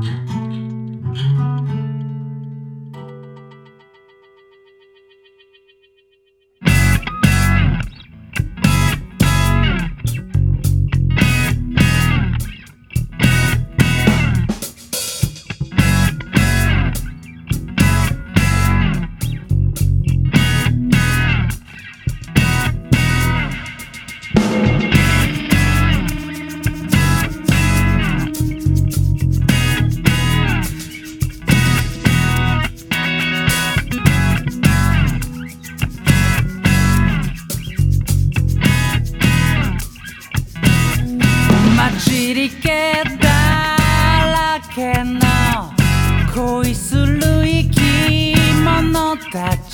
走 that